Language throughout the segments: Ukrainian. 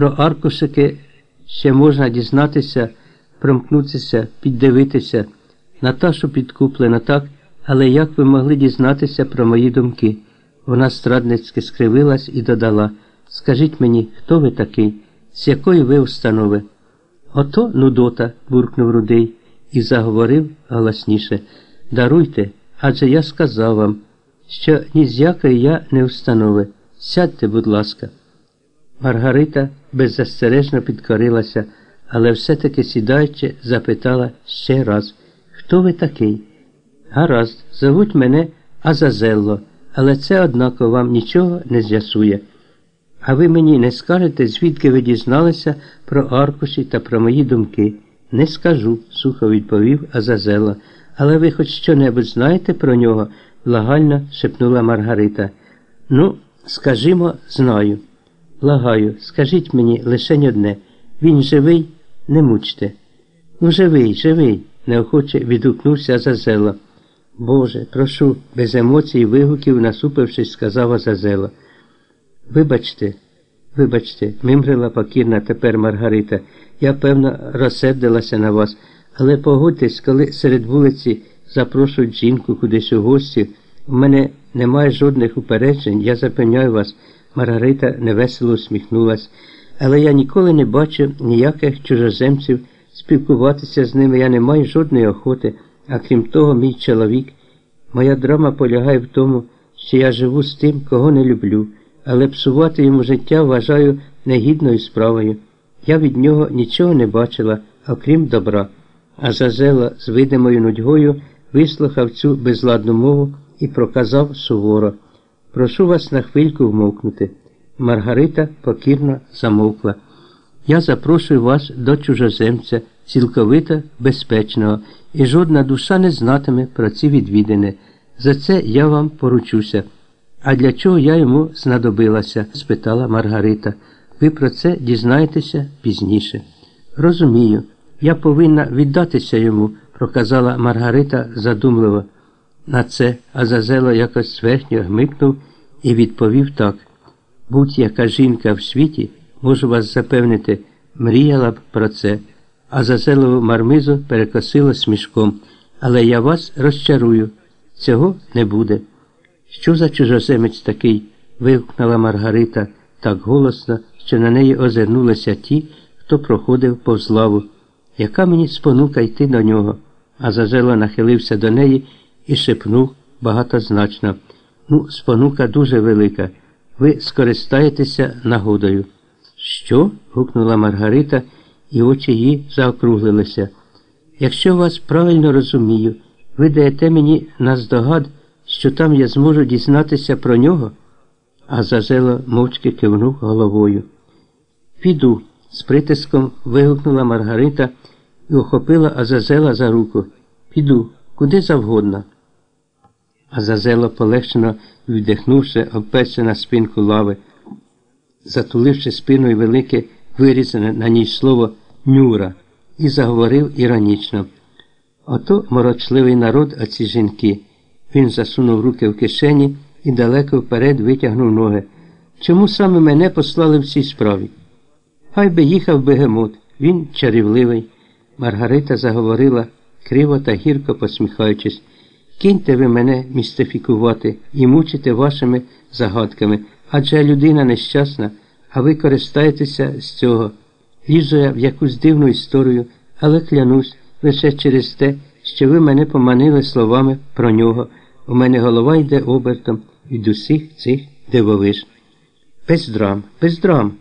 Про аркушики ще можна дізнатися, промкнутися, піддивитися. Наташу підкуплено так, але як ви могли дізнатися про мої думки? Вона страдницьки скривилась і додала Скажіть мені, хто ви такий, з якої ви установи? Ото Нудота, буркнув рудий і заговорив голосніше. Даруйте, адже я сказав вам, що ні з якої я не установи. Сядьте, будь ласка. Маргарита беззастережно підкорилася, але все-таки сідаючи, запитала ще раз Хто ви такий? Гаразд, зовуть мене Азазелло, але це, однако, вам нічого не з'ясує. А ви мені не скажете, звідки ви дізналися про аркуші та про мої думки? Не скажу, сухо відповів Азазелло. Але ви хоч що-небудь знаєте про нього? благально шепнула Маргарита. Ну, скажімо, знаю. Благаю, скажіть мені лише одне. Він живий, не мучте. Ну, живий, живий, неохоче відгукнувся Азазело. Боже, прошу, без емоцій і вигуків, насупившись, сказав Азазело. Вибачте, вибачте, мимрила покірна тепер Маргарита. Я, певно, розсердилася на вас, але погодьтесь, коли серед вулиці запрошують жінку кудись у гості, у мене немає жодних упереджень, я запевняю вас, Маргарита невесело усміхнулась, але я ніколи не бачу ніяких чужоземців, спілкуватися з ними я не маю жодної охоти, а крім того, мій чоловік. Моя драма полягає в тому, що я живу з тим, кого не люблю, але псувати йому життя вважаю негідною справою. Я від нього нічого не бачила, окрім добра. А Зазела з видимою нудьгою вислухав цю безладну мову і проказав суворо. Прошу вас на хвильку вмовкнути. Маргарита покірно замовкла. Я запрошую вас до чужоземця, цілковито безпечного, і жодна душа не знатиме про ці відвідини. За це я вам поручуся. А для чого я йому знадобилася? спитала Маргарита. Ви про це дізнаєтеся пізніше. Розумію, я повинна віддатися йому, проказала Маргарита задумливо. На це Азазело якось зверхньо гмикнув і відповів так. Будь-яка жінка в світі, можу вас запевнити, мріяла б про це. Азазелову мармизу перекосило смішком. Але я вас розчарую. Цього не буде. Що за чужоземець такий? вигукнула Маргарита так голосно, що на неї озирнулися ті, хто проходив повз лаву. Яка мені спонука йти до нього? А Зазело нахилився до неї і шепнув багатозначно. Ну, спонука дуже велика. Ви скористаєтеся нагодою. Що? гукнула Маргарита, і очі її заокруглилися. Якщо вас правильно розумію, ви даєте мені наздогад, що там я зможу дізнатися про нього? А Зазело мовчки кивнув головою. Піду, з притиском вигукнула Маргарита і охопила Азазела за руку. Піду, куди завгодно. Азазело, полегшено віддихнувши, оперся на спинку лави, затуливши спиною велике вирізане на ній слово нюра, і заговорив іронічно. Ото морочливий народ, а ці жінки. Він засунув руки в кишені і далеко вперед витягнув ноги. Чому саме мене послали в цій справі? Хай би їхав бегемот, він чарівливий. Маргарита заговорила, криво та гірко посміхаючись. Киньте ви мене містифікувати і мучите вашими загадками, адже людина нещасна, а ви користаєтеся з цього. Лізу я в якусь дивну історію, але клянусь лише через те, що ви мене поманили словами про нього. У мене голова йде обертом від усіх цих дивовиж. Без драм, без драм.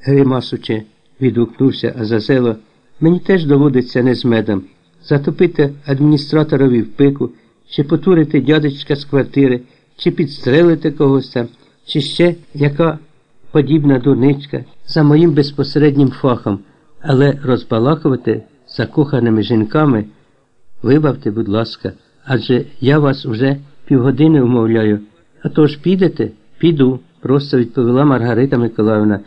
Гримасуче, відгукнувся Азазело. Мені теж доводиться не з медом. Затопити адміністраторові в пику, чи потурити дядечка з квартири, чи підстрелити когось там, чи ще яка подібна дурничка за моїм безпосереднім фахом, але розбалакувати закоханими жінками, вибавте, будь ласка, адже я вас уже півгодини умовляю. А то ж підете? Піду, просто відповіла Маргарита Миколаївна.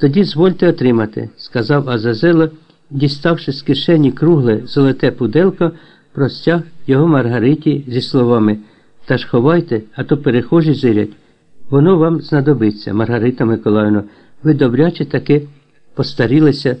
Тоді звольте отримати, сказав Азазело, діставши з кишені кругле золоте пуделко, простяг його Маргариті зі словами Та ж ховайте, а то перехожі зирять. Воно вам знадобиться, Маргарита Миколаївна. Ви добряче таки постарілися.